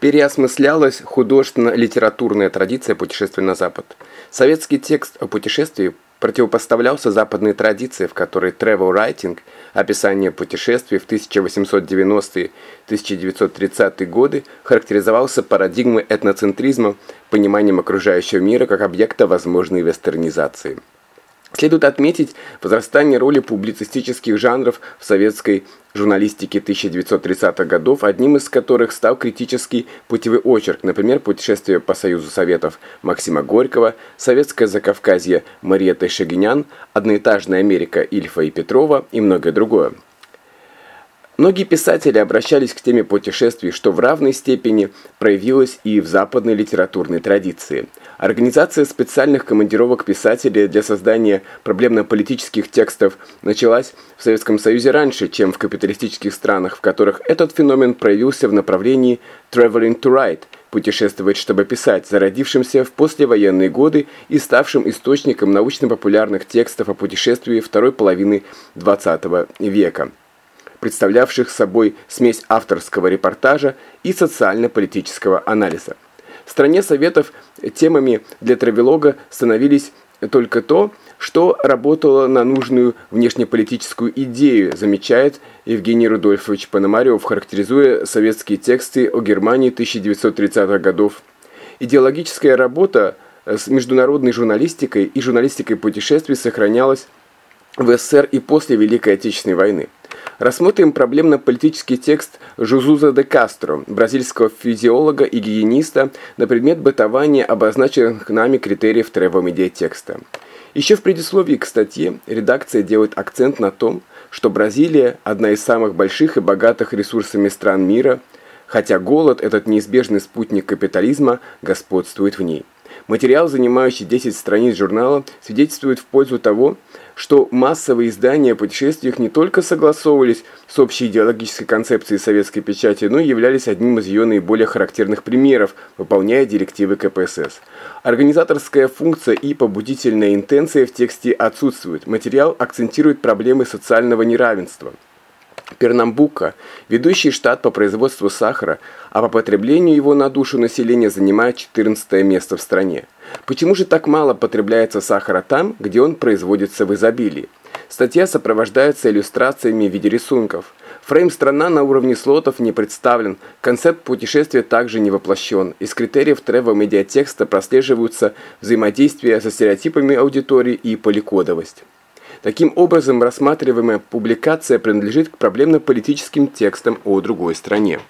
переосмыслялась художественно-литературная традиция путешествия на Запад. Советский текст о путешествии противопоставлялся западной традиции, в которой travel writing, описание путешествий в 1890-1930-е годы, характеризовался парадигмой этноцентризма, пониманием окружающего мира как объекта возможной вестернизации. Следует отметить возрастание роли публицистических жанров в советской журналистике 1930-х годов, одним из которых стал критический путевой очерк, например, «Путешествие по Союзу Советов» Максима Горького, «Советское Закавказье» Мариетты Шагинян, «Одноэтажная Америка» Ильфа и Петрова и многое другое. Многие писатели обращались к теме путешествий, что в равной степени проявилось и в западной литературной традиции. Организация специальных командировок писателей для создания проблемно-политических текстов началась в Советском Союзе раньше, чем в капиталистических странах, в которых этот феномен проявился в направлении «traveling to write» – путешествовать, чтобы писать, зародившимся в послевоенные годы и ставшим источником научно-популярных текстов о путешествии второй половины XX века представлявших собой смесь авторского репортажа и социально-политического анализа. В стране Советов темами для травелога становились только то, что работало на нужную внешнеполитическую идею, замечает Евгений Рудольфович Пономарев, характеризуя советские тексты о Германии 1930-х годов. Идеологическая работа с международной журналистикой и журналистикой путешествий сохранялась в СССР и после Великой Отечественной войны. Рассмотрим проблемно-политический текст Жузуза де Кастро, бразильского физиолога и гигиениста, на предмет бытования обозначенных нами критериев тревел-медиатекста. Еще в предисловии к статье редакция делает акцент на том, что Бразилия – одна из самых больших и богатых ресурсами стран мира, хотя голод, этот неизбежный спутник капитализма, господствует в ней. Материал, занимающий 10 страниц журнала, свидетельствует в пользу того, что массовые издания о путешествиях не только согласовывались с общей идеологической концепцией советской печати, но и являлись одним из ее наиболее характерных примеров, выполняя директивы КПСС. Организаторская функция и побудительная интенция в тексте отсутствуют. Материал акцентирует проблемы социального неравенства. Пернамбука, ведущий штат по производству сахара, а по потреблению его на душу населения занимает 14 место в стране. Почему же так мало потребляется сахара там, где он производится в изобилии? Статья сопровождается иллюстрациями в виде рисунков. Фрейм «Страна» на уровне слотов не представлен, концепт путешествия также не воплощен. Из критериев тревел-медиатекста прослеживаются взаимодействие со стереотипами аудитории и поликодовость. Таким образом, рассматриваемая публикация принадлежит к проблемно-политическим текстам о другой стране.